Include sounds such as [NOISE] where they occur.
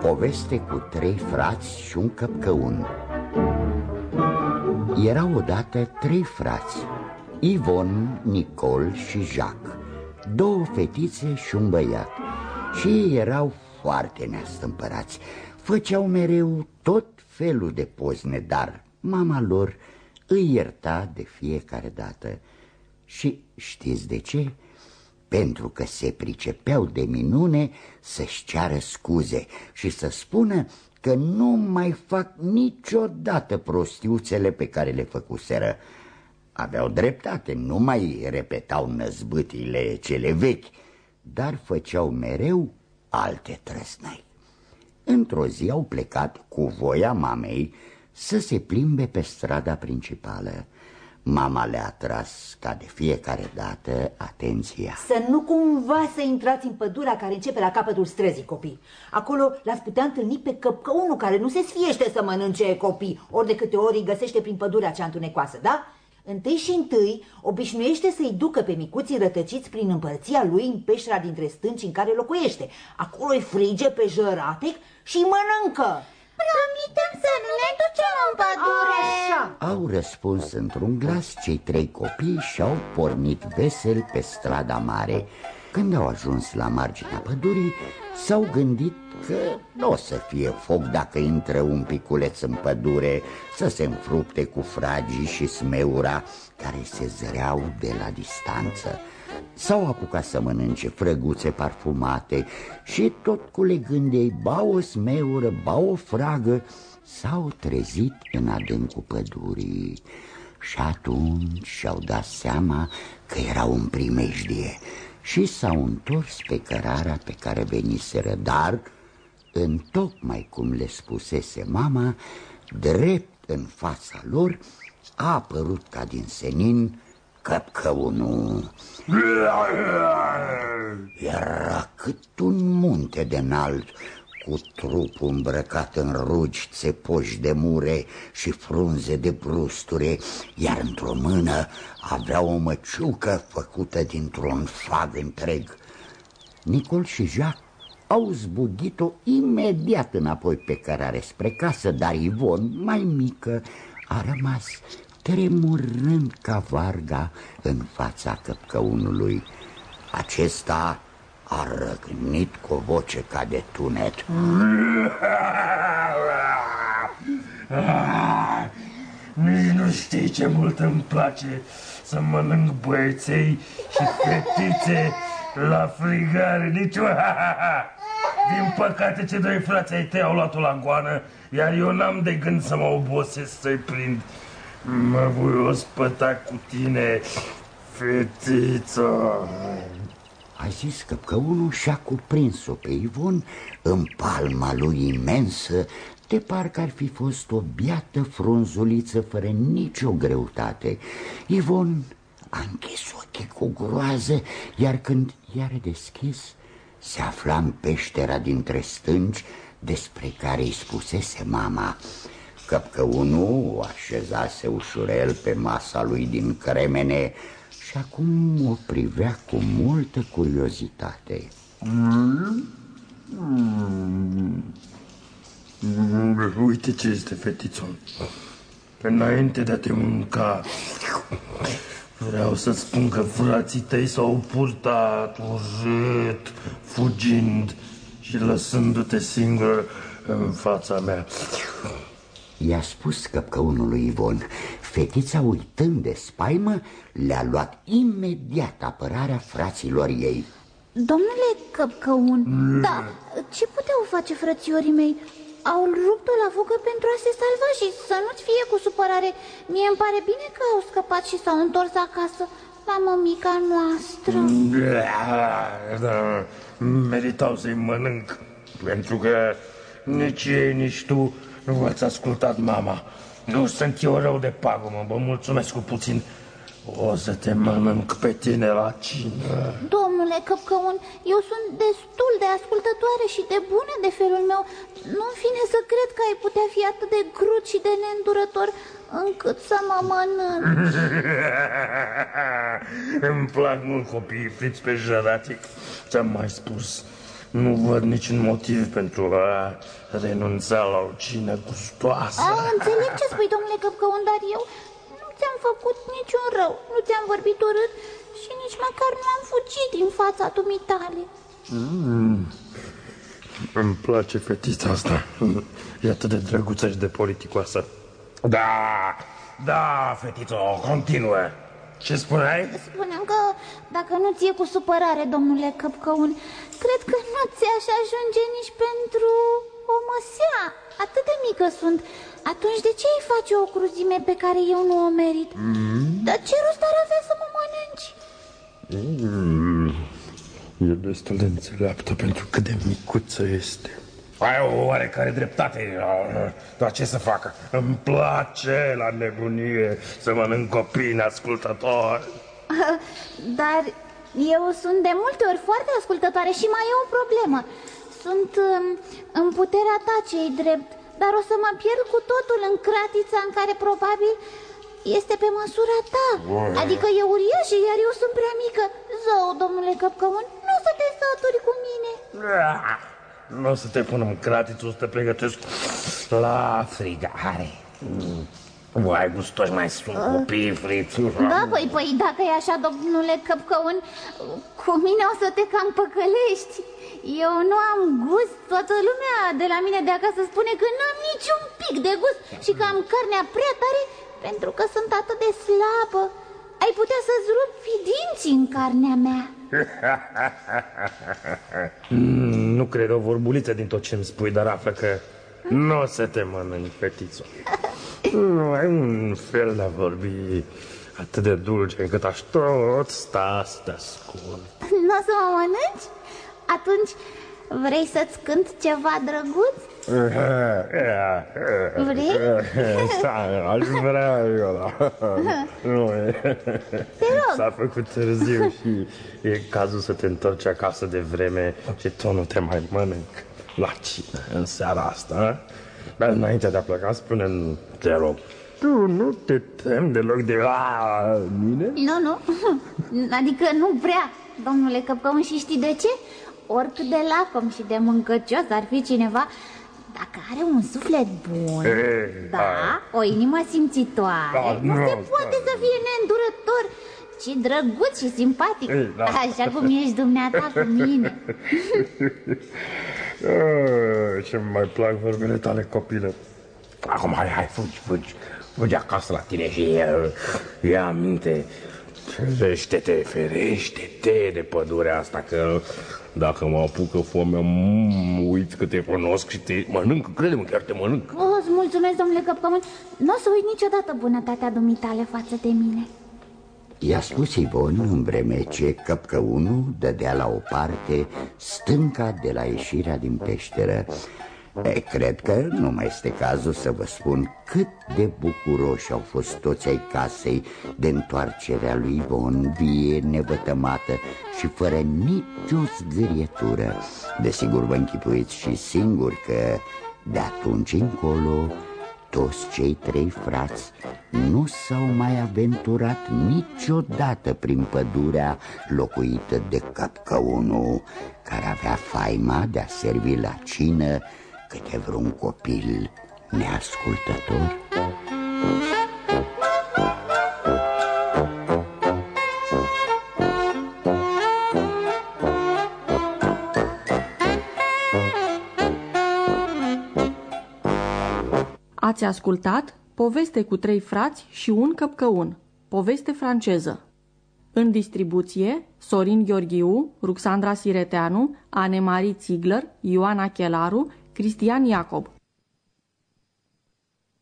Poveste cu trei frați și un căpcăun. Erau odată trei frați Ivon, Nicol și Jacques Două fetițe și un băiat Și ei erau foarte neastâmpărați. Făceau mereu tot felul de pozne Dar mama lor îi ierta de fiecare dată. Și știți de ce? Pentru că se pricepeau de minune să-și ceară scuze și să spună că nu mai fac niciodată prostiuțele pe care le făcuseră. Aveau dreptate, nu mai repetau năzbâtile cele vechi, dar făceau mereu alte trăsnăi. Într-o zi au plecat cu voia mamei să se plimbe pe strada principală. Mama le-a tras, ca de fiecare dată, atenția. Să nu cumva să intrați în pădurea care începe la capătul străzii, copii. Acolo l-ați putea întâlni pe căpcăunul care nu se sfiește să mănânce copii, ori de câte ori îi găsește prin pădurea cea întunecoasă, da? Întâi și întâi obișnuiește să-i ducă pe micuții rătăciți prin împărția lui în peștera dintre stânci în care locuiește. Acolo îi frige pe jăratec și mănâncă. Promitem să nu ne ducem în pădure. Așa. Au răspuns într-un glas cei trei copii și au pornit vesel pe strada mare. Când au ajuns la marginea pădurii S-au gândit că nu o să fie foc dacă intră un piculeț în pădure Să se înfrupte cu fragii și smeura care se zăreau de la distanță. S-au apucat să mănânce frăguțe parfumate și tot culegând ei ba o smeură, ba o fragă, s-au trezit în adâncul pădurii. Și atunci și-au dat seama că erau în primejdie și s-au întors pe cărarea pe care veniseră, dar, în tocmai cum le spusese mama, drept în fața lor, a apărut ca din senin căpcăunul. Era cât un munte de înalt, cu trupul îmbrăcat în rugi, țepoși de mure și frunze de brusture, iar într-o mână avea o măciucă făcută dintr-un fag întreg. Nicol și Jacques au zbugit-o imediat înapoi pe cărare spre casă, dar Ivon, mai mică, a rămas tremurând ca varga în fața căpcăunului. Acesta a răgnit cu o voce ca de tunet. Nici nu știi ce mult îmi place să mănânc băieței și fetițe la frigare, nici Din păcate, ce doi frați ai tăi au luat-o la goană, iar eu n-am de gând să mă obosesc să-i prind. Mă voi ospăta cu tine, fetiță. A zis că căunul și-a cuprins-o pe Ivon în palma lui imensă, de parcă ar fi fost o biată frunzuliță fără nicio greutate. Ivon a închis ochii cu groază, iar când i-a deschis, se afla în peștera dintre stânci despre care îi spusese mama Căpcăunul o așezase ușurel pe masa lui din cremene și acum o privea cu multă curiozitate. Mm. Uite ce este, fetițon. Înainte de a te mânca, vreau să spun că frații tăi s-au purtat urât, fugind și lăsându-te singur în fața mea. I-a spus căpcăunului Ivon Fetița uitând de spaimă Le-a luat imediat apărarea fraților ei Domnule Căpcăun, mm. da, ce puteau face frățiorii mei? Au rupt la fugă pentru a se salva și să nu-ți fie cu supărare Mie îmi pare bine că au scăpat și s-au întors acasă la mămica noastră da, da, Meritau să-i mănânc Pentru că nici ei, nici tu nu v-ați ascultat mama. Nu sunt eu rău de pagumă, vă mulțumesc cu puțin. O să te mănânc pe tine la cină. Domnule Căpcăun, eu sunt destul de ascultătoare și de bună de felul meu. Nu-mi fine să cred că ai putea fi atât de crud și de neîndurător încât să mă mănânci. [LAUGHS] Îmi plac mult copiii friți pe jăratic. Ți-am mai spus Nu văd niciun motiv pentru a renunța la o cină gustoasă. A, înțeleg ce spui, domnule Căpcăun, dar eu nu ți-am făcut niciun rău, nu ți-am vorbit urât și nici măcar nu am fugit din fața dumitale. Mm. Îmi place fetița asta. E atât de drăguță și de politicoasă. Da, da, fetițo, continuă. Ce spuneai? Spuneam că dacă nu ție cu supărare, domnule Căpcăun, cred că nu ți-aș ajunge nici pentru o măsea. Atât de mică sunt. Atunci de ce îi face o cruzime pe care eu nu o merit? Mm. Dar ce rost ar avea să mă mănânci? Mm. E destul de înțeleaptă pentru cât de micuță este. Ai o oarecare dreptate, dar ce să facă? Îmi place la nebunie să mănânc copii neascultători. [LAUGHS] Dar eu sunt de multe ori foarte ascultătoare și mai e o problemă. Sunt um, în puterea ta cei drept, dar o să mă pierd cu totul în cratița în care probabil este pe măsura ta. Adică e uriașă, iar eu sunt prea mică. Zău, domnule Căpcăun, nu o să te saturi cu mine. Nu o să te pun în cratiță, o să te pregătesc la frigare. Vai, gustoși mai sunt copii, frițu. Da, păi, păi, dacă e așa, domnule Căpcăun, cu mine o să te cam păcălești. Eu nu am gust, toată lumea de la mine de acasă spune că n-am niciun pic de gust și că am carnea prea tare pentru că sunt atât de slabă. Ai putea să-ți rupi dinții în carnea mea. [LAUGHS] Mm, nu cred o vorbuliță din tot ce îmi spui, dar află că nu o să te mănânci, fetițo. Nu ai un fel de a vorbi atât de dulce încât aș tot sta să te ascult. Nu o să mă mănânci? Atunci vrei să-ți cânt ceva drăguț? Vrei? [LAUGHS] Aș vrea eu, da. [LAUGHS] Nu, Te rog. S-a făcut târziu și e cazul să te întorci acasă de vreme și tu nu te mai mănânc la cină în seara asta. Dar înainte de a pleca, spune te rog, tu nu te temi deloc de la mine? Nu, nu. [LAUGHS] Adică nu prea, domnule Căpcăun, și știi de ce? Oricât de lacom și de mâncăcios ar fi cineva, dacă are un suflet bun, E, da, o inimă simțitoare, Da, nu, nu, se poate da. să fie neîndurător, ci drăguț și simpatic, Ei, da. așa cum ești dumneata cu mine. [LAUGHS] Ah, Ce mai plac vorbele tale, copile. Acum, hai, hai, fugi, fugi. Fugi acasă la tine și ia, ia aminte. Ferește-te, ferește-te de pădurea asta, că dacă mă apucă foamea, mm, uiți că te cunosc și te mănânc, crede-mă, chiar te mănânc. O, îți mulțumesc, domnule Căpcăun, nu o să uit niciodată bunătatea dumitale față de mine. I-a spus Ivon în vreme ce căpcăunul dădea la o parte stânca de la ieșirea din peșteră. E, cred că nu mai este cazul să vă spun cât de bucuroși au fost toți ai casei de întoarcerea lui Ivon, vie, nevătămată și fără nicio zgârietură. Desigur vă închipuiți și singur că de atunci încolo toți cei trei frați nu s-au mai aventurat niciodată prin pădurea locuită de Căpcăunul, care avea faima de a servi la cină câte vreun copil neascultător. Ați ascultat Poveste cu trei frați și un căpcăun, poveste franceză. În distribuție, Sorin Gheorghiu, Ruxandra Sireteanu, Anemarie Ziegler, Ioana Chelaru, Cristian Iacob.